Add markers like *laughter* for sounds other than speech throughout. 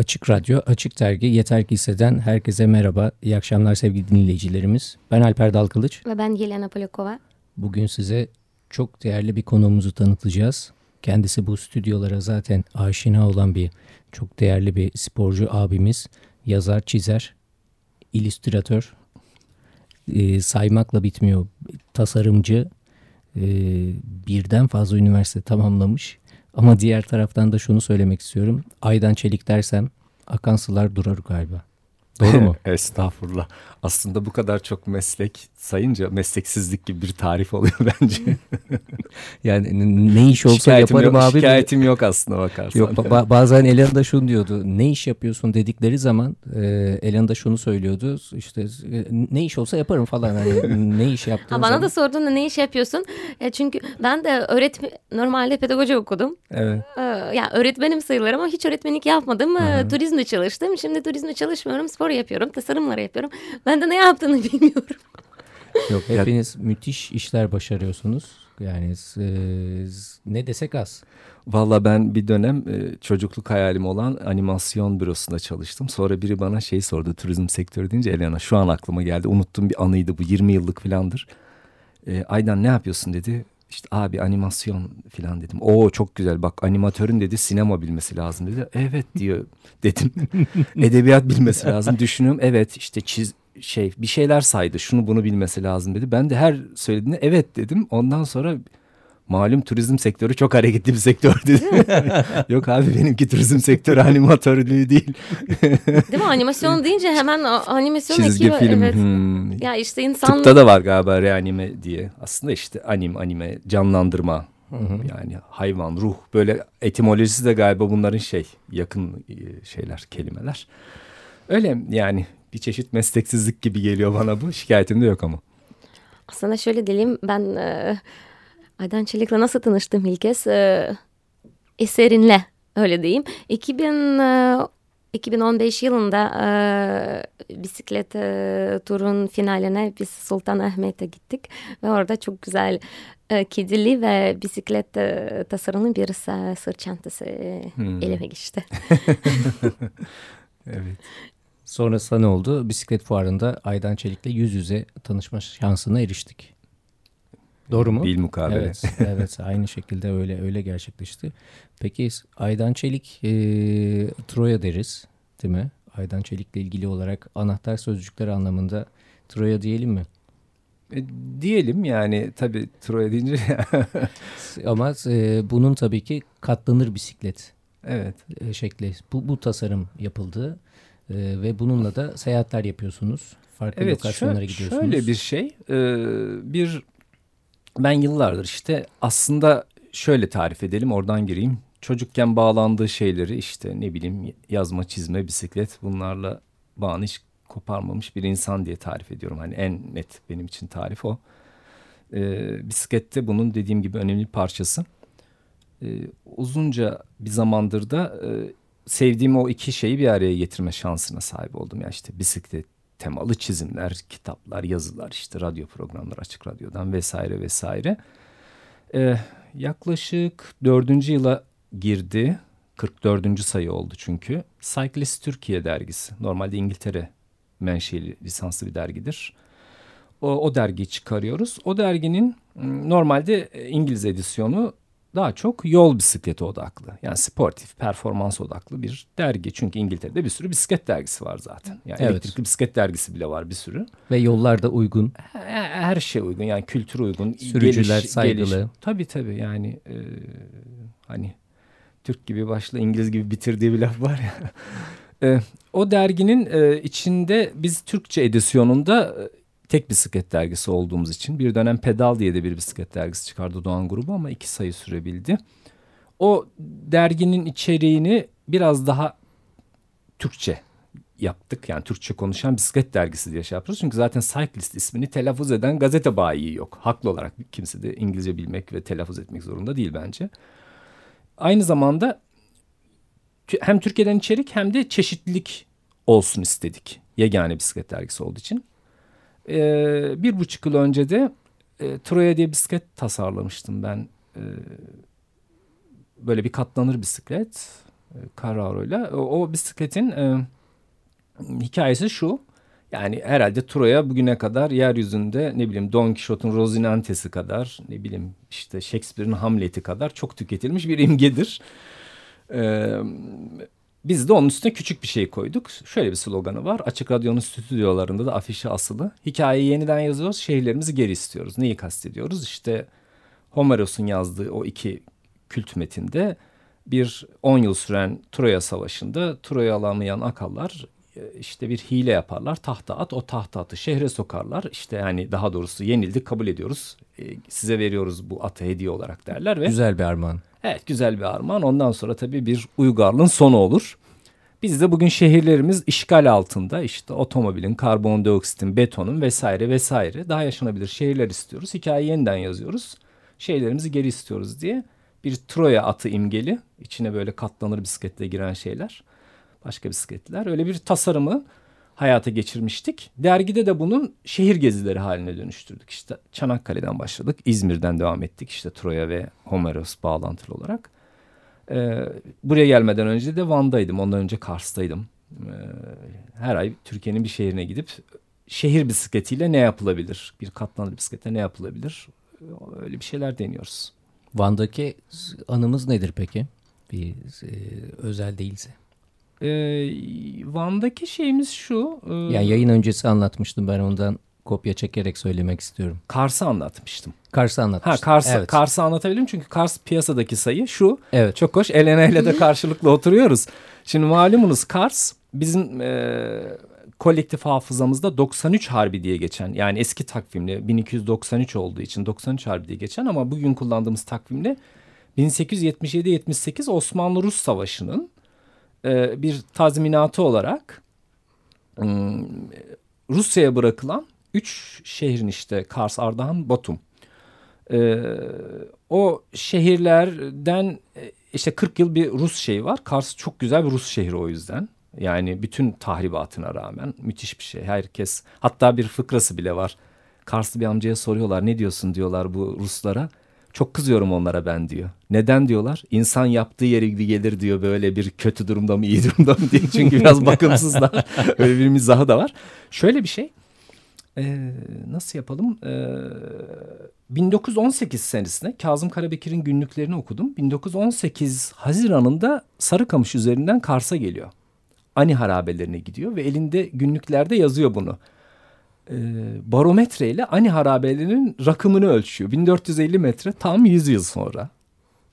Açık Radyo, Açık Dergi, Yeter Ki Hisseden herkese merhaba. İyi akşamlar sevgili dinleyicilerimiz. Ben Alper Dalkılıç. Ve ben Yelena Polikova. Bugün size çok değerli bir konuğumuzu tanıtacağız. Kendisi bu stüdyolara zaten aşina olan bir çok değerli bir sporcu abimiz. Yazar, çizer, illüstratör, e, saymakla bitmiyor. Tasarımcı, e, birden fazla üniversite tamamlamış. Ama diğer taraftan da şunu söylemek istiyorum. Aydan Çelik dersem akan sular durur galiba. Doğru mu? *laughs* Estağfurullah. Aslında bu kadar çok meslek sayınca mesleksizlik gibi bir tarif oluyor *laughs* bence. *laughs* yani ne iş olsa şikayetim yaparım yok, abi. Şikayetim yok aslında bakarsan. Yok ba bazen Elen de şunu diyordu. Ne iş yapıyorsun dedikleri zaman e, Elen de şunu söylüyordu. İşte e, ne iş olsa yaparım falan. Hani ne iş yaptığın ha, Bana zaman. da sordun da ne iş yapıyorsun? E, çünkü ben de öğretmen normalde pedagoji okudum. Evet. E, yani öğretmenim sayılır ama hiç öğretmenlik yapmadım. E, turizmde çalıştım. Şimdi turizmde çalışmıyorum. Spor yapıyorum. Tasarımları yapıyorum. Ben de ne yaptığını *laughs* bilmiyorum. Yok hepiniz müthiş işler başarıyorsunuz. Yani e, ne desek az. Valla ben bir dönem e, çocukluk hayalim olan animasyon bürosunda çalıştım. Sonra biri bana şey sordu turizm sektörü deyince Elena şu an aklıma geldi. Unuttum bir anıydı bu 20 yıllık filandır. E, Aydan ne yapıyorsun dedi. İşte abi animasyon filan dedim. Oo çok güzel bak animatörün dedi sinema bilmesi lazım dedi. Evet *laughs* diyor dedim. *laughs* Edebiyat bilmesi lazım. Düşünüyorum evet işte çiz şey bir şeyler saydı. Şunu bunu bilmesi lazım dedi. Ben de her söylediğine evet dedim. Ondan sonra malum turizm sektörü çok hareketli bir sektör dedi. *laughs* Yok abi benimki turizm sektörü animatörlüğü değil. değil mi? Animasyon deyince hemen animasyon Çizgi ekibi. film. Evet. Hmm. Ya işte insan... Tıpta da var galiba reanime diye. Aslında işte anim, anime, canlandırma. Hı hı. Yani hayvan, ruh böyle etimolojisi de galiba bunların şey yakın şeyler, kelimeler. Öyle yani bir çeşit mesleksizlik gibi geliyor bana bu. Şikayetim de yok ama. Aslında şöyle diyelim ben e, Aydan Çelik'le nasıl tanıştım ilk kez? E, eserinle öyle diyeyim. 2000 e, 2015 yılında e, bisiklet e, turun finaline biz Sultanahmet'e gittik ve orada çok güzel e, kedili ve bisiklet e, tasarımlı bir sırt çantası e, hmm. elime geçti. *laughs* evet. Sonrasında ne oldu? Bisiklet fuarında Aydan Çelik'le yüz yüze tanışma şansına eriştik. Doğru mu? Bil mukabele. Evet, evet *laughs* aynı şekilde öyle öyle gerçekleşti. Peki Aydan Çelik e, Troya deriz değil mi? Aydan Çelik'le ilgili olarak anahtar sözcükler anlamında Troya diyelim mi? E, diyelim yani tabii Troya deyince. *laughs* Ama e, bunun tabii ki katlanır bisiklet evet. e, şekli. Bu, bu tasarım yapıldı. Ee, ve bununla da seyahatler yapıyorsunuz. Farklı evet, lokasyonlara şöyle, gidiyorsunuz. Şöyle bir şey. E, bir ben yıllardır işte aslında şöyle tarif edelim oradan gireyim. Çocukken bağlandığı şeyleri işte ne bileyim yazma, çizme, bisiklet bunlarla bağını hiç koparmamış bir insan diye tarif ediyorum. Hani en net benim için tarif o. Ee, bisiklette bunun dediğim gibi önemli bir parçası. Ee, uzunca bir zamandır da e, sevdiğim o iki şeyi bir araya getirme şansına sahip oldum. Ya işte bisiklet temalı çizimler, kitaplar, yazılar, işte radyo programları açık radyodan vesaire vesaire. Ee, yaklaşık dördüncü yıla girdi. 44. sayı oldu çünkü. Cyclist Türkiye dergisi. Normalde İngiltere menşeli lisanslı bir dergidir. O, o dergiyi çıkarıyoruz. O derginin normalde İngiliz edisyonu daha çok yol bisikleti odaklı. Yani sportif, performans odaklı bir dergi. Çünkü İngiltere'de bir sürü bisiklet dergisi var zaten. Yani evet. elektrikli bisiklet dergisi bile var bir sürü. Ve yollar da uygun. Her, her şey uygun. Yani kültür uygun. Sürücüler geliş, saygılı. Geliş. Tabii tabii yani e, hani Türk gibi başla İngiliz gibi bitir diye bir laf var ya. *laughs* e, o derginin e, içinde biz Türkçe edisyonunda tek bisiklet dergisi olduğumuz için bir dönem Pedal diye de bir bisiklet dergisi çıkardı Doğan grubu ama iki sayı sürebildi. O derginin içeriğini biraz daha Türkçe yaptık. Yani Türkçe konuşan bisiklet dergisi diye şey yapıyoruz. Çünkü zaten Cyclist ismini telaffuz eden gazete bayi yok. Haklı olarak kimse de İngilizce bilmek ve telaffuz etmek zorunda değil bence. Aynı zamanda hem Türkiye'den içerik hem de çeşitlilik olsun istedik. Yegane bisiklet dergisi olduğu için e, bir buçuk yıl önce de e, Troya diye bisiklet tasarlamıştım ben. E, böyle bir katlanır bisiklet. Carraro'yla. O, o bisikletin e, hikayesi şu. Yani herhalde Troya bugüne kadar yeryüzünde ne bileyim Don Quixote'un Rozinante'si kadar ne bileyim işte Shakespeare'in Hamlet'i kadar çok tüketilmiş bir imgedir. Ee, biz de onun üstüne küçük bir şey koyduk. Şöyle bir sloganı var. Açık Radyo'nun stüdyolarında da afişi asılı. Hikayeyi yeniden yazıyoruz, şehirlerimizi geri istiyoruz. Neyi kastediyoruz? İşte Homeros'un yazdığı o iki kült metinde bir 10 yıl süren Troya Savaşı'nda Troya alamayan Akallar işte bir hile yaparlar. Tahta at o tahta atı şehre sokarlar. İşte yani daha doğrusu yenildik kabul ediyoruz. E, size veriyoruz bu atı hediye olarak derler ve güzel bir armağan. Evet güzel bir armağan. Ondan sonra tabii bir uygarlığın sonu olur. Biz de bugün şehirlerimiz işgal altında işte otomobilin, karbondioksitin, betonun vesaire vesaire daha yaşanabilir şehirler istiyoruz. Hikayeyi yeniden yazıyoruz. Şehirlerimizi geri istiyoruz diye bir Troya atı imgeli. içine böyle katlanır bisikletle giren şeyler. Başka bisikletler. Öyle bir tasarımı hayata geçirmiştik. Dergide de bunun şehir gezileri haline dönüştürdük. İşte Çanakkale'den başladık. İzmir'den devam ettik. İşte Troya ve Homeros bağlantılı olarak. Ee, buraya gelmeden önce de Van'daydım. Ondan önce Kars'taydım. Ee, her ay Türkiye'nin bir şehrine gidip şehir bisikletiyle ne yapılabilir? Bir katlanır bisikletle ne yapılabilir? Öyle bir şeyler deniyoruz. Van'daki anımız nedir peki? Bir e, özel değilse. Ee, Van'daki şeyimiz şu. E, yani yayın öncesi anlatmıştım ben ondan kopya çekerek söylemek istiyorum. Kars'ı anlatmıştım. Kars'ı anlatmıştım. Ha Kars'ı evet. Kars'ı anlatabilirim çünkü Kars piyasadaki sayı şu. Evet. Çok hoş. Elena ile de karşılıklı *laughs* oturuyoruz. Şimdi malumunuz Kars bizim e, kolektif hafızamızda 93 Harbi diye geçen yani eski takvimle 1293 olduğu için 93 Harbi diye geçen ama bugün kullandığımız takvimle 1877-78 Osmanlı-Rus Savaşı'nın e, bir tazminatı olarak e, Rusya'ya bırakılan üç şehrin işte Kars, Ardahan, Batum. E, o şehirlerden işte 40 yıl bir Rus şeyi var. Kars çok güzel bir Rus şehri o yüzden. Yani bütün tahribatına rağmen müthiş bir şey. Herkes hatta bir fıkrası bile var. Karslı bir amcaya soruyorlar ne diyorsun diyorlar bu Ruslara. Çok kızıyorum onlara ben diyor. Neden diyorlar? İnsan yaptığı yere gibi gelir diyor böyle bir kötü durumda mı iyi *laughs* durumda mı diye. Çünkü biraz *laughs* bakımsızlar. Öyle bir mizahı da var. Şöyle bir şey. Ee, nasıl yapalım? Ee, 1918 senesinde Kazım Karabekir'in günlüklerini okudum. 1918 Haziran'ında Sarıkamış üzerinden Kars'a geliyor. Ani harabelerine gidiyor ve elinde günlüklerde yazıyor bunu. Ee, barometre ile Ani harabelerinin rakımını ölçüyor. 1450 metre tam 100 yıl sonra.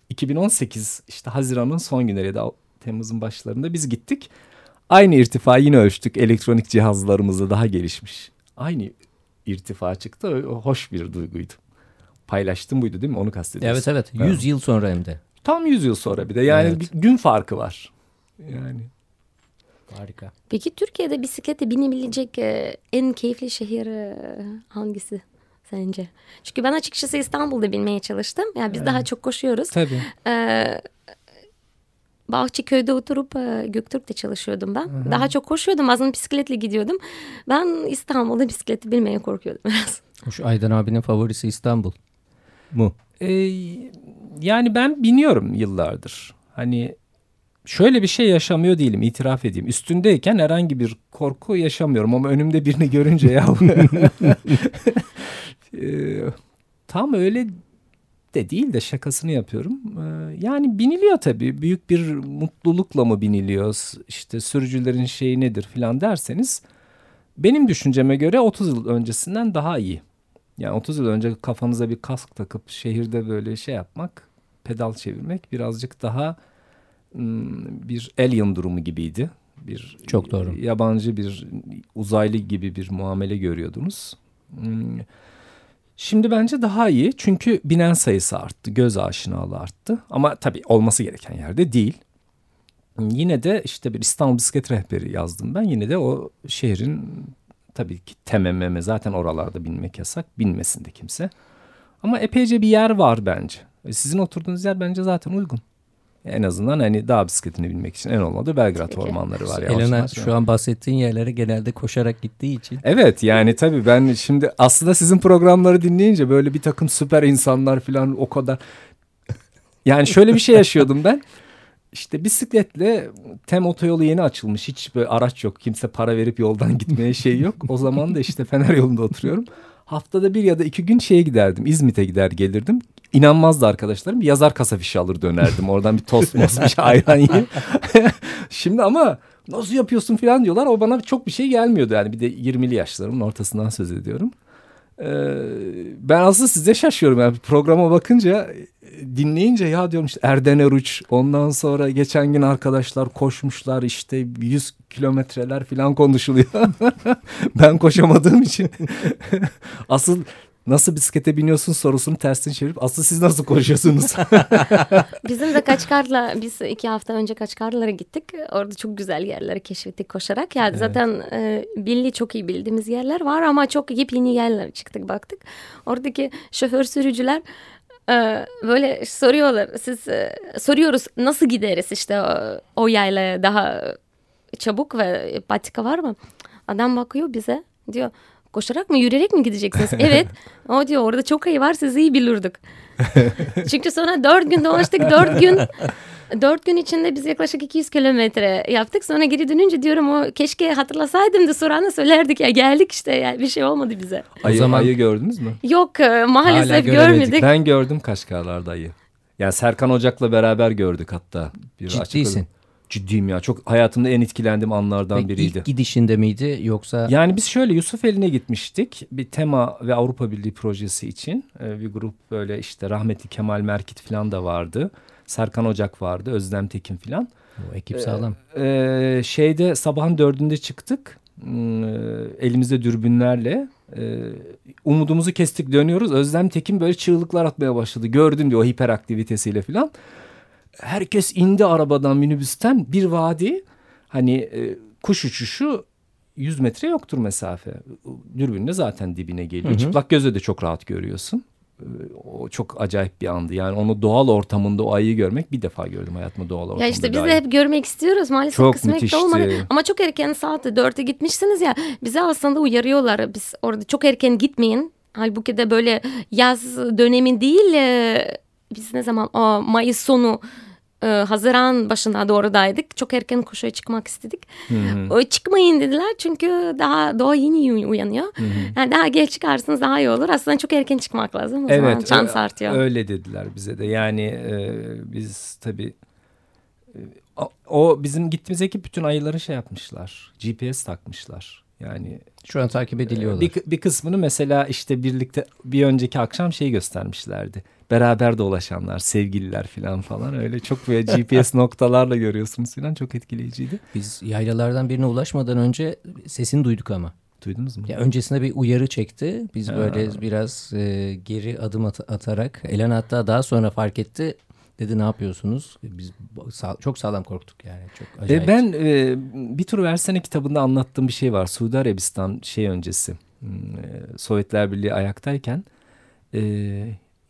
2018 işte Haziran'ın son günleri ya da Temmuz'un başlarında biz gittik. Aynı irtifa yine ölçtük elektronik cihazlarımızda daha gelişmiş. Aynı irtifa çıktı. Hoş bir duyguydu. Paylaştım buydu değil mi? Onu kastediyorsun. Evet evet. 100 yıl sonra hem de. Tam 100 yıl sonra bir de. Yani evet. gün farkı var. Yani Harika. Peki Türkiye'de bisiklete binebilecek e, en keyifli şehir e, hangisi sence? Çünkü ben açıkçası İstanbul'da binmeye çalıştım. Yani biz evet. daha çok koşuyoruz. Tabii. Ee, Bahçeköy'de oturup e, Göktürk'te çalışıyordum ben. Hı-hı. Daha çok koşuyordum. Bazen bisikletle gidiyordum. Ben İstanbul'da bisikleti binmeye korkuyordum biraz. Hoş Aydan abinin favorisi İstanbul mu? Ee, yani ben biniyorum yıllardır. Hani şöyle bir şey yaşamıyor değilim itiraf edeyim. Üstündeyken herhangi bir korku yaşamıyorum ama önümde birini görünce ya *laughs* tam öyle de değil de şakasını yapıyorum. Yani biniliyor tabii. Büyük bir mutlulukla mı biniliyor? İşte sürücülerin şeyi nedir filan derseniz benim düşünceme göre 30 yıl öncesinden daha iyi. Yani 30 yıl önce kafanıza bir kask takıp şehirde böyle şey yapmak, pedal çevirmek birazcık daha bir alien durumu gibiydi. Bir çok doğru. Yabancı bir uzaylı gibi bir muamele görüyordunuz. Hmm, şimdi bence daha iyi çünkü binen sayısı arttı, göz aşinalığı arttı. Ama tabii olması gereken yerde değil. Yine de işte bir İstanbul bisiklet rehberi yazdım ben. Yine de o şehrin tabii ki TMMM zaten oralarda binmek yasak. Binmesin de kimse. Ama epeyce bir yer var bence. Sizin oturduğunuz yer bence zaten uygun. En azından hani dağ bisikletini bilmek için en olmadı Belgrad Peki. ormanları var. Elena şu an bahsettiğin yerlere genelde koşarak gittiği için. Evet yani tabii ben şimdi aslında sizin programları dinleyince böyle bir takım süper insanlar falan o kadar. Yani şöyle bir şey *laughs* yaşıyordum ben. işte bisikletle tem otoyolu yeni açılmış. Hiç böyle araç yok. Kimse para verip yoldan gitmeye şey yok. O zaman da işte Fener yolunda oturuyorum. Haftada bir ya da iki gün şeye giderdim. İzmit'e gider gelirdim. İnanmazdı arkadaşlarım. Bir yazar kasa fişi alır dönerdim. Oradan bir tost mos bir şey *laughs* ayran yiyeyim. *laughs* Şimdi ama nasıl yapıyorsun falan diyorlar. O bana çok bir şey gelmiyordu yani. Bir de 20'li yaşlarımın ortasından söz ediyorum. Ee, ben aslında size şaşıyorum yani programa bakınca dinleyince ya diyorum işte Erden Eruç ondan sonra geçen gün arkadaşlar koşmuşlar işte 100 kilometreler falan konuşuluyor. *laughs* ben koşamadığım için *laughs* asıl nasıl bisiklete biniyorsun sorusunu tersini çevirip asıl siz nasıl koşuyorsunuz? *laughs* Bizim de Kaçkar'la biz iki hafta önce Kaçkar'lara gittik. Orada çok güzel yerleri keşfettik koşarak. Yani evet. zaten e, billi çok iyi bildiğimiz yerler var ama çok yepyeni yerler çıktık baktık. Oradaki şoför sürücüler e, böyle soruyorlar. Siz e, soruyoruz nasıl gideriz işte o, o yaylaya daha çabuk ve patika var mı? Adam bakıyor bize diyor Koşarak mı yürüyerek mi gideceksiniz? *laughs* evet. O diyor orada çok ayı var siz iyi bilirdik. *laughs* Çünkü sonra dört gün dolaştık dört gün dört gün içinde biz yaklaşık 200 kilometre yaptık. Sonra geri dönünce diyorum o keşke hatırlasaydım da sonra söylerdik ya geldik işte yani bir şey olmadı bize. Ayı, o zaman... ayı gördünüz mü? Yok e, maalesef görmedik. Ben gördüm Kaşgarlar'da ayı. Yani Serkan Ocak'la beraber gördük hatta. Bir Ciddiysin. Ciddiyim ya. Çok hayatımda en etkilendiğim anlardan Peki biriydi. İlk gidişinde miydi yoksa? Yani biz şöyle Yusuf Eline gitmiştik. Bir tema ve Avrupa Birliği projesi için. Ee, bir grup böyle işte rahmetli Kemal Merkit falan da vardı. Serkan Ocak vardı. Özlem Tekin falan. O ekip sağlam. Ee, e, şeyde sabahın dördünde çıktık. Hmm, e, elimizde dürbünlerle. E, umudumuzu kestik dönüyoruz. Özlem Tekin böyle çığlıklar atmaya başladı. Gördüm diyor o hiperaktivitesiyle falan herkes indi arabadan minibüsten bir vadi hani e, kuş uçuşu 100 metre yoktur mesafe. Dürbünle zaten dibine geliyor. Hı hı. Çıplak gözle de çok rahat görüyorsun. E, o çok acayip bir andı. Yani onu doğal ortamında o ayıyı görmek bir defa gördüm hayatımda doğal ortamda. Ya işte biz de hep görmek istiyoruz. Maalesef çok kısmet olmadı. Ama çok erken saatte dörtte gitmişsiniz ya. Bize aslında uyarıyorlar. Biz orada çok erken gitmeyin. Halbuki de böyle yaz dönemi değil. E, biz ne zaman o Mayıs sonu e, Haziran başına doğrudaydık. Çok erken koşuya çıkmak istedik. Hı hı. Çıkmayın dediler çünkü daha doğa yeni uyanıyor. Yani daha geç çıkarsınız daha iyi olur. Aslında çok erken çıkmak lazım. O evet, zaman şans artıyor. Öyle dediler bize de. Yani e, biz tabii e, o bizim gittiğimiz ekip bütün ayıları şey yapmışlar. GPS takmışlar. Yani şu an takip ediliyorlar. Bir, bir kısmını mesela işte birlikte bir önceki akşam şey göstermişlerdi beraber dolaşanlar, sevgililer falan falan öyle çok böyle GPS *laughs* noktalarla görüyorsunuz falan çok etkileyiciydi. Biz yaylalardan birine ulaşmadan önce sesini duyduk ama. Duydunuz mu? Ya öncesinde bir uyarı çekti. Biz ha. böyle biraz e, geri adım at atarak Elen hatta daha sonra fark etti. Dedi ne yapıyorsunuz? Biz sağ, çok sağlam korktuk yani. Çok acayip. E ben e, bir tur versene kitabında anlattığım bir şey var. Suudi Arabistan şey öncesi. Hmm, e, Sovyetler Birliği ayaktayken e,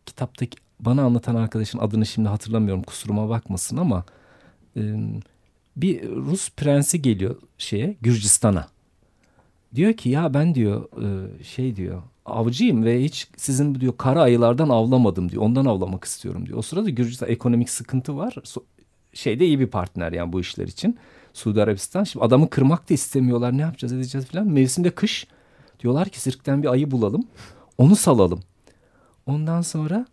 kitaptaki bana anlatan arkadaşın adını şimdi hatırlamıyorum kusuruma bakmasın ama e, bir Rus prensi geliyor şeye Gürcistan'a. Diyor ki ya ben diyor e, şey diyor avcıyım ve hiç sizin diyor kara ayılardan avlamadım diyor. Ondan avlamak istiyorum diyor. O sırada Gürcistan ekonomik sıkıntı var. So, şeyde iyi bir partner yani bu işler için. Suudi Arabistan. Şimdi adamı kırmak da istemiyorlar. Ne yapacağız edeceğiz falan. Mevsimde kış. Diyorlar ki sirkten bir ayı bulalım. Onu salalım. Ondan sonra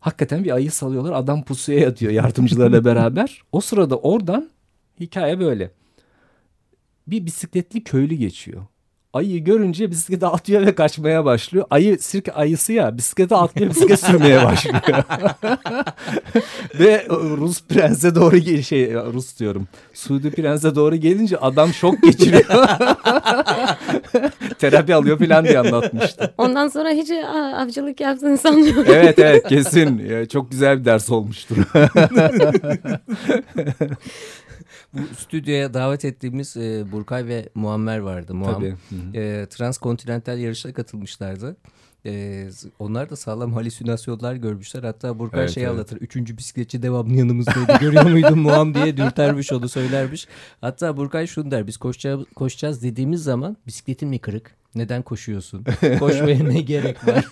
hakikaten bir ayı salıyorlar. Adam pusuya yatıyor yardımcılarla *laughs* beraber. O sırada oradan hikaye böyle. Bir bisikletli köylü geçiyor. Ayıyı görünce bisiklete atıyor ve kaçmaya başlıyor. Ayı sirk ayısı ya bisiklete atlıyor bisiklet *laughs* sürmeye başlıyor. *laughs* ve Rus prense doğru şey Rus diyorum. Suudi prense doğru gelince adam şok geçiriyor. Terapi alıyor falan diye anlatmıştı. *laughs* Ondan sonra hiç avcılık yaptığını *laughs* sanmıyorum. evet evet kesin. Çok güzel bir ders olmuştur. *laughs* Bu stüdyoya davet ettiğimiz e, Burkay ve Muammer vardı. Muam, Tabii. E, transkontinental yarışa katılmışlardı. Ee, onlar da sağlam *laughs* halüsinasyonlar görmüşler. Hatta Burkay evet, şey evet. anlatır. Üçüncü bisikletçi devamlı yanımızdaydı. Görüyor muydun Muam diye dürtermiş onu söylermiş. Hatta Burkay şunu der. Biz koşacağız, koşacağız dediğimiz zaman bisikletin mi kırık? Neden koşuyorsun? Koşmaya ne *laughs* gerek var?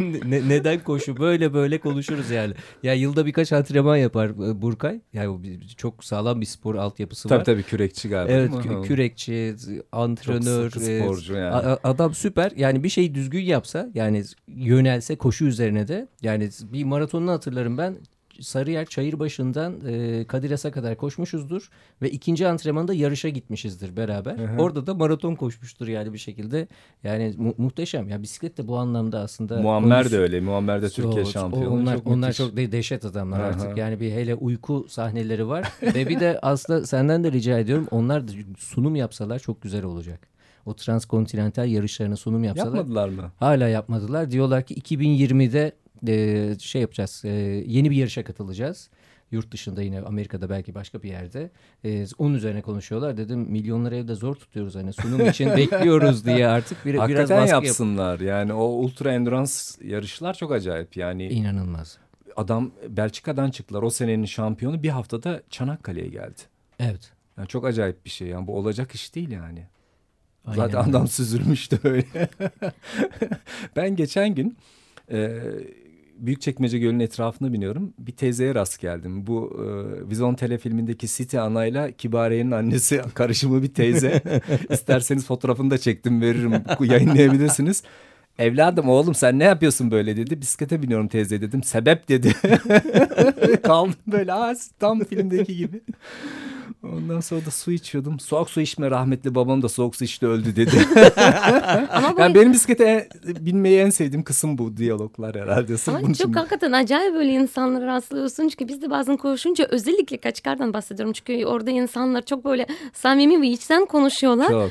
ne, neden koşu? Böyle böyle konuşuruz yani. Ya yılda birkaç antrenman yapar e, Burkay. Yani çok sağlam bir spor altyapısı tabii, var. Tabii tabii kürekçi galiba. Evet kü- kürekçi, antrenör, çok sporcu yani. A- adam süper. Yani bir şeyi düzgün yapsa yani yönelse koşu üzerine de yani bir maratonunu hatırlarım ben Sarıyer Çayırbaşı'ndan e, Kadiras'a kadar koşmuşuzdur ve ikinci antrenmanda yarışa gitmişizdir beraber. Hı hı. Orada da maraton koşmuştur yani bir şekilde. Yani mu muhteşem. Ya bisiklet de bu anlamda aslında Muammer de öyle. Muammer de Türkiye so, şampiyonu. Onlar çok onlar çok de dehşet adamlar Aha. artık. Yani bir hele uyku sahneleri var ve bir de aslında senden de rica ediyorum onlar da sunum yapsalar çok güzel olacak o transkontinental yarışlarına sunum yapsalar. Yapmadılar mı? Hala yapmadılar. Diyorlar ki 2020'de e, şey yapacağız. E, yeni bir yarışa katılacağız. Yurt dışında yine Amerika'da belki başka bir yerde. E, onun üzerine konuşuyorlar. Dedim milyonları evde zor tutuyoruz. Hani sunum için *laughs* bekliyoruz diye artık bir, Hakikaten biraz baskı yapsınlar. Yap yani o ultra endurance yarışlar çok acayip. Yani inanılmaz. Adam Belçika'dan çıktılar. O senenin şampiyonu bir haftada Çanakkale'ye geldi. Evet. Yani çok acayip bir şey. Yani bu olacak iş değil yani. Aynen Zaten adam süzülmüştü öyle. *laughs* ben geçen gün e, Büyükçekmece Gölü'nün etrafına biniyorum. Bir teyzeye rast geldim. Bu e, Vizon telefilmindeki Siti Ana'yla Kibariye'nin annesi *laughs* karışımı bir teyze. *laughs* İsterseniz fotoğrafını da çektim veririm. Yayınlayabilirsiniz. Evladım oğlum sen ne yapıyorsun böyle dedi. Bisiklete biniyorum teyze dedim. Sebep dedi. *laughs* Kaldım böyle Aa, tam filmdeki gibi. Ondan sonra da su içiyordum. Soğuk su içme rahmetli babam da soğuk su içti öldü dedi. *laughs* Ama bu... yani benim bisiklete binmeyi en sevdiğim kısım bu diyaloglar herhalde. Ama çok için. hakikaten acayip böyle insanlara rastlıyorsun. Çünkü biz de bazen konuşunca özellikle Kaçkar'dan bahsediyorum. Çünkü orada insanlar çok böyle samimi ve içten konuşuyorlar. Çok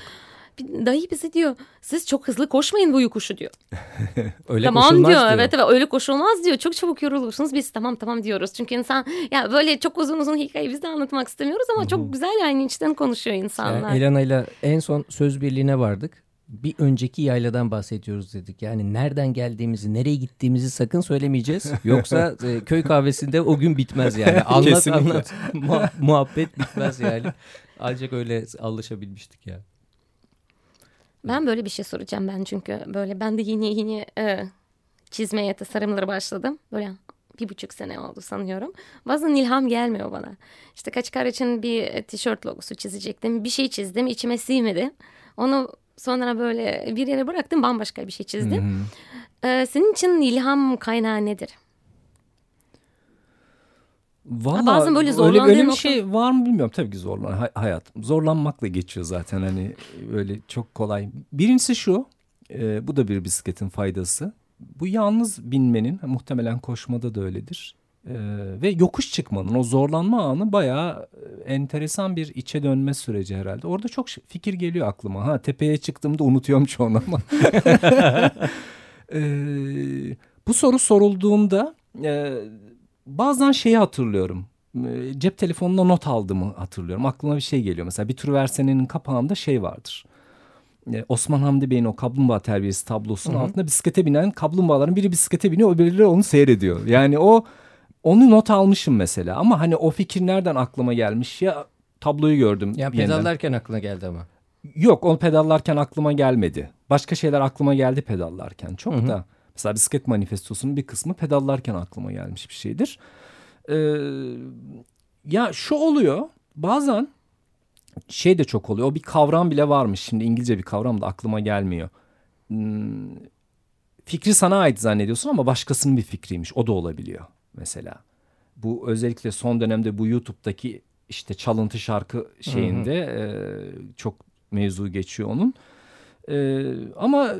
dayı bize diyor siz çok hızlı koşmayın bu yokuşu diyor. *laughs* öyle tamam koşulmaz diyor. diyor. Evet evet öyle koşulmaz diyor. Çok çabuk yorulursunuz. Biz tamam tamam diyoruz. Çünkü insan ya böyle çok uzun uzun hikayeyi biz de anlatmak istemiyoruz ama Hı-hı. çok güzel yani içten konuşuyor insanlar. Yani Elena ile en son söz birliğine vardık. Bir önceki yayladan bahsediyoruz dedik. Yani nereden geldiğimizi, nereye gittiğimizi sakın söylemeyeceğiz. *laughs* Yoksa e, köy kahvesinde o gün bitmez yani. *laughs* Anlat Kesinlikle. anlat muhabbet bitmez yani. Ancak öyle alışabilmiştik ya. Ben böyle bir şey soracağım ben çünkü böyle ben de yeni yeni e, çizmeye tasarımları başladım. Böyle bir buçuk sene oldu sanıyorum. Bazen ilham gelmiyor bana. İşte Kaçkar için bir tişört logosu çizecektim. Bir şey çizdim içime sinmedi. Onu sonra böyle bir yere bıraktım bambaşka bir şey çizdim. Hmm. Ee, senin için ilham kaynağı nedir? Valla bazen böyle öyle, öyle bir nokta... şey var mı bilmiyorum. Tabii ki zorlan hayat. Zorlanmakla geçiyor zaten hani öyle çok kolay. Birincisi şu. E, bu da bir bisikletin faydası. Bu yalnız binmenin muhtemelen koşmada da öyledir. E, ve yokuş çıkmanın o zorlanma anı bayağı e, enteresan bir içe dönme süreci herhalde. Orada çok fikir geliyor aklıma. Ha tepeye çıktığımda unutuyorum çoğunu ama. *laughs* e, bu soru sorulduğunda e, bazen şeyi hatırlıyorum. Ee, cep telefonuna not aldığımı hatırlıyorum. Aklıma bir şey geliyor. Mesela bir tür versenenin kapağında şey vardır. Ee, Osman Hamdi Bey'in o kaplumbağa terbiyesi tablosunun Hı -hı. altında bisiklete binen kaplumbağaların biri bisiklete biniyor öbürleri onu seyrediyor. Yani o onu not almışım mesela ama hani o fikir nereden aklıma gelmiş ya tabloyu gördüm. Ya pedallarken aklına geldi ama. Yok o pedallarken aklıma gelmedi. Başka şeyler aklıma geldi pedallarken çok Hı -hı. da. Mesela bisiklet manifestosunun bir kısmı pedallarken aklıma gelmiş bir şeydir. Ee, ya şu oluyor bazen şey de çok oluyor. O bir kavram bile varmış. Şimdi İngilizce bir kavram da aklıma gelmiyor. Hmm, fikri sana ait zannediyorsun ama başkasının bir fikriymiş. O da olabiliyor mesela. Bu özellikle son dönemde bu YouTube'daki işte çalıntı şarkı şeyinde hı hı. E, çok mevzu geçiyor onun. E, ama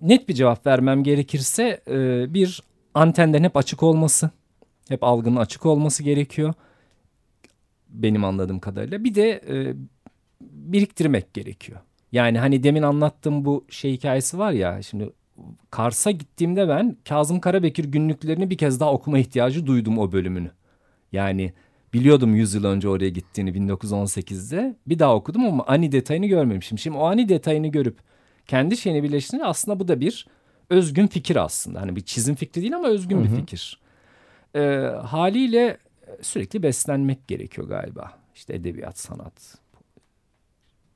net bir cevap vermem gerekirse e, bir antenden hep açık olması, hep algının açık olması gerekiyor. Benim anladığım kadarıyla. Bir de e, biriktirmek gerekiyor. Yani hani demin anlattığım bu şey hikayesi var ya şimdi Kars'a gittiğimde ben Kazım Karabekir günlüklerini bir kez daha okuma ihtiyacı duydum o bölümünü. Yani biliyordum 100 yıl önce oraya gittiğini 1918'de bir daha okudum ama ani detayını görmemişim. Şimdi o ani detayını görüp kendi şeyini birleştirince aslında bu da bir özgün fikir aslında. Hani bir çizim fikri değil ama özgün Hı-hı. bir fikir. Ee, haliyle sürekli beslenmek gerekiyor galiba. İşte edebiyat, sanat,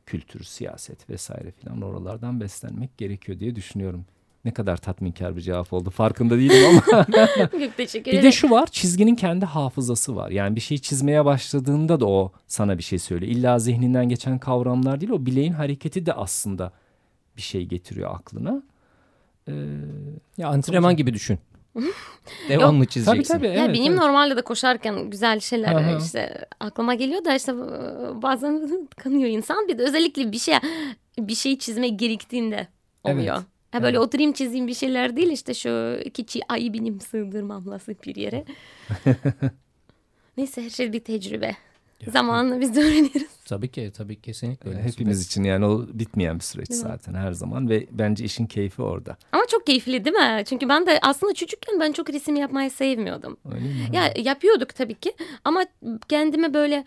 kültür, siyaset vesaire filan oralardan beslenmek gerekiyor diye düşünüyorum. Ne kadar tatminkar bir cevap oldu farkında değilim ama. *laughs* Çok teşekkür bir de şu var çizginin kendi hafızası var. Yani bir şeyi çizmeye başladığında da o sana bir şey söylüyor. İlla zihninden geçen kavramlar değil o bileğin hareketi de aslında bir şey getiriyor aklına. Ee, ya antrenman gibi düşün. *laughs* Devamlı çizeceksin. Tabii tabii. Ya evet, benim evet. normalde de koşarken güzel şeyler Aha. işte aklıma geliyor da işte bazen *laughs* kanıyor insan. Bir de özellikle bir şey bir şey çizmek gerektiğinde oluyor. Evet. Ha böyle Evet. oturayım çizeyim bir şeyler değil işte şu keçi ayı benim sığdırmam lazım bir yere. *laughs* Neyse her şey bir tecrübe. Zamanla biz de öğreniriz. Tabii ki tabii kesinlikle öyle. Hepimiz için yani o bitmeyen bir süreç zaten her zaman ve bence işin keyfi orada. Ama çok keyifli değil mi? Çünkü ben de aslında çocukken ben çok resim yapmayı sevmiyordum. Öyle mi? Ya yapıyorduk tabii ki ama kendime böyle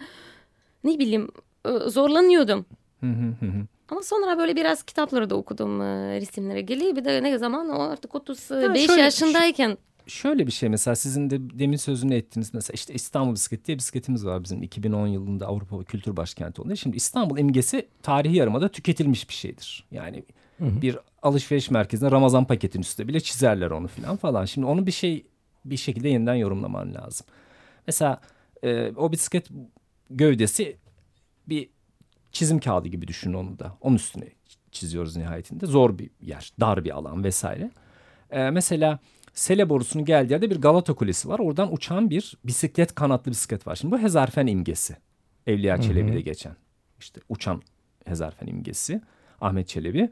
ne bileyim e, zorlanıyordum. Hı hı hı hı. Ama sonra böyle biraz kitapları da okudum e, resimlere geliyor. Bir de ne zaman o artık 35 şöyle- yaşındayken Şöyle bir şey mesela sizin de demin sözünü ettiniz mesela işte İstanbul bisikleti diye bisikletimiz var bizim 2010 yılında Avrupa Kültür Başkenti oldu. Şimdi İstanbul imgesi tarihi yarımada tüketilmiş bir şeydir. Yani bir alışveriş merkezinde Ramazan paketin üstünde bile çizerler onu falan falan. Şimdi onu bir şey bir şekilde yeniden yorumlaman lazım. Mesela e, o bisiklet gövdesi bir çizim kağıdı gibi düşünün onu da. Onun üstüne çiziyoruz nihayetinde. Zor bir yer, dar bir alan vesaire. E, mesela Sele borusunun geldiği yerde bir Galata Kulesi var. Oradan uçan bir bisiklet kanatlı bisiklet var. Şimdi bu Hezarfen imgesi. Evliya Çelebi'de geçen. işte uçan Hezarfen imgesi. Ahmet Çelebi.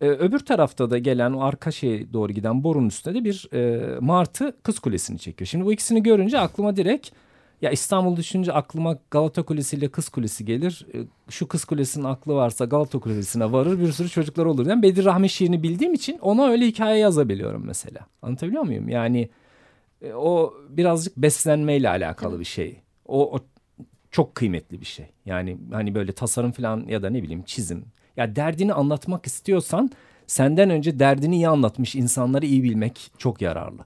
Ee, öbür tarafta da gelen o arka şeye doğru giden borunun üstünde de bir e, martı kız kulesini çekiyor. Şimdi bu ikisini görünce aklıma direkt ya İstanbul düşünce aklıma Galata Kulesi ile Kız Kulesi gelir. E, Şu Kız Kulesi'nin aklı varsa Galata Kulesi'ne varır bir sürü çocuklar olur. Yani Bedir Rahmi şiirini bildiğim için ona öyle hikaye yazabiliyorum mesela. Anlatabiliyor muyum? Yani e, o birazcık beslenmeyle alakalı bir şey. O, o çok kıymetli bir şey. Yani hani böyle tasarım falan ya da ne bileyim çizim. Ya derdini anlatmak istiyorsan senden önce derdini iyi anlatmış insanları iyi bilmek çok yararlı.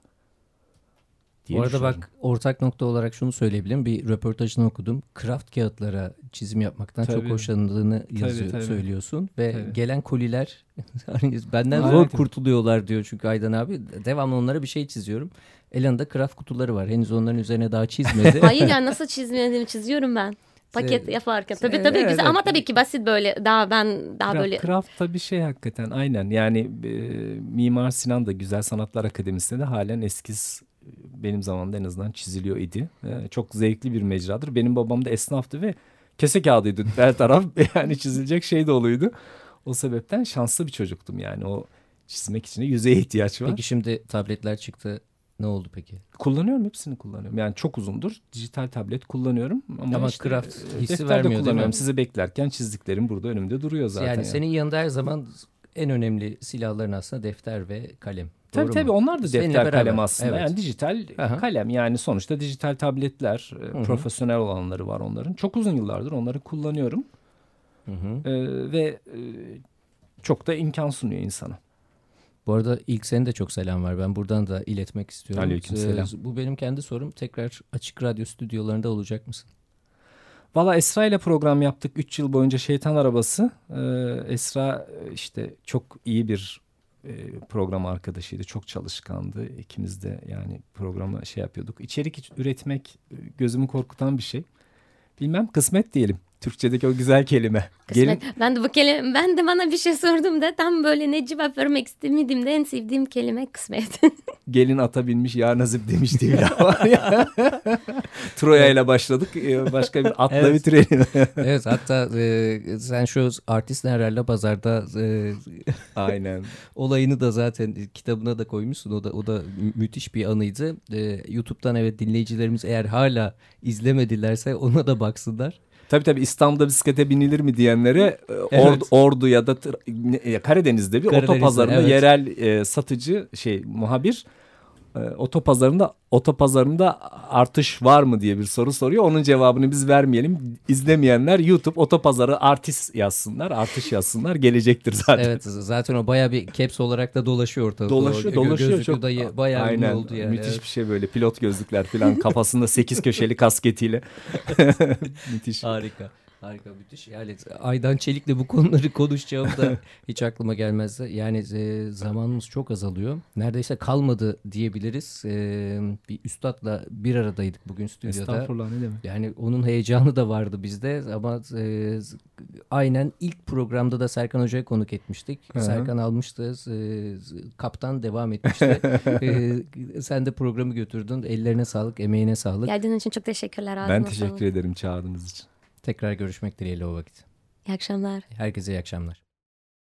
Diye Bu arada bak ortak nokta olarak şunu söyleyebilirim. Bir röportajını okudum. Kraft kağıtlara çizim yapmaktan çok Tabii. hoşlandığını yazıyor, tabii. söylüyorsun. Ve Tabii. gelen koliler hani *laughs* benden zor kurtuluyorlar diyor çünkü Aydan abi. Devamlı onlara bir şey çiziyorum. Elinde kraft kutuları var. Henüz onların üzerine daha çizmedi. hayır yani nasıl çizmediğimi çiziyorum ben. Paket Se- yaparken. Tabii Se- tabii evet, güzel ama evet. tabii ki basit böyle daha ben daha Craft, böyle Craft da bir şey hakikaten aynen. Yani e, Mimar Sinan da Güzel Sanatlar Akademisi'nde de halen eskiz benim zamanımda en azından çiziliyor idi. E, çok zevkli bir mecradır. Benim babam da esnaftı ve kese kağıdıydı her taraf. *laughs* Yani çizilecek şey doluydu. O sebepten şanslı bir çocuktum yani. O çizmek için de yüzeye ihtiyaç var. Peki şimdi tabletler çıktı. Ne oldu peki? Kullanıyorum hepsini kullanıyorum. Yani çok uzundur. Dijital tablet kullanıyorum. Ama, Ama işte, craft e, hissi vermiyor kullanıyorum. Sizi beklerken çizdiklerim burada önümde duruyor zaten. yani yani. senin yanında her zaman en önemli silahların aslında defter ve kalem. Tabii Doğru tabii mu? onlar da Seninle defter beraber, kalem aslında. evet. Yani dijital Aha. kalem yani sonuçta dijital tabletler, e, hı. profesyonel olanları var onların. Çok uzun yıllardır onları kullanıyorum. Hı hı. E, ve e, çok da imkan sunuyor insana. Bu arada ilk senin de çok selam var. Ben buradan da iletmek istiyorum. Aleykümselam. Ee, Bu benim kendi sorum. Tekrar Açık Radyo stüdyolarında olacak mısın? Valla Esra ile program yaptık 3 yıl boyunca Şeytan Arabası. E, Esra e, işte çok iyi bir e, program arkadaşıydı. Çok çalışkandı. İkimiz de yani programa şey yapıyorduk. İçerik üretmek e, gözümü korkutan bir şey. Bilmem kısmet diyelim. Türkçedeki o güzel kelime. kısmet. Ben de bu kelime ben de bana bir şey sordum da tam böyle ne cevap vermek istemedim de en sevdiğim kelime kısmet. *laughs* gelin ata binmiş ya nazip demiş diye bir laf var ya. *laughs* Troya ile başladık. Ee, Başka bir atla Evet. bitirelim. *laughs* evet hatta e, sen şu artist herhalde pazarda e, Aynen. olayını da zaten kitabına da koymuşsun. O da o da mü- müthiş bir anıydı. E, YouTube'dan evet dinleyicilerimiz eğer hala izlemedilerse ona da baksınlar. Tabii tabii İstanbul'da bisiklete binilir mi diyenlere e, Evet. Ordu, Ordu ya da ya Karadeniz'de bir Karadeniz'de, otopazarında evet. yerel e, satıcı şey muhabir e, otopazarında otopazarında artış var mı diye bir soru soruyor. Onun cevabını biz vermeyelim. İzlemeyenler YouTube otopazarı artist yazsınlar, artış yazsınlar gelecektir zaten. Evet zaten o baya bir caps olarak da dolaşıyor ortada. Dolaşıyor, O dolaşıyor gözlüklü çok. dayı bayağı ünlü Aynen. oldu yani. Müthiş evet. bir şey böyle pilot gözlükler falan kafasında sekiz köşeli kasketiyle. *laughs* Müthiş. Harika. Harika müthiş. Yani Aydan Çelik'le bu konuları konuşacağım da *laughs* hiç aklıma gelmezdi. Yani e, zamanımız çok azalıyor. Neredeyse kalmadı diyebiliriz. E, bir üstadla bir aradaydık bugün stüdyoda. Estağfurullah ne demek. Yani onun heyecanı da vardı bizde ama e, aynen ilk programda da Serkan Hoca'ya konuk etmiştik. Hı hı. Serkan almıştı. E, kaptan devam etmişti. *laughs* e, sen de programı götürdün. Ellerine sağlık, emeğine sağlık. Geldiğin için çok teşekkürler. Ben teşekkür sağlık. ederim çağırdığınız için. Tekrar görüşmek dileğiyle o vakit. İyi akşamlar. Herkese iyi akşamlar.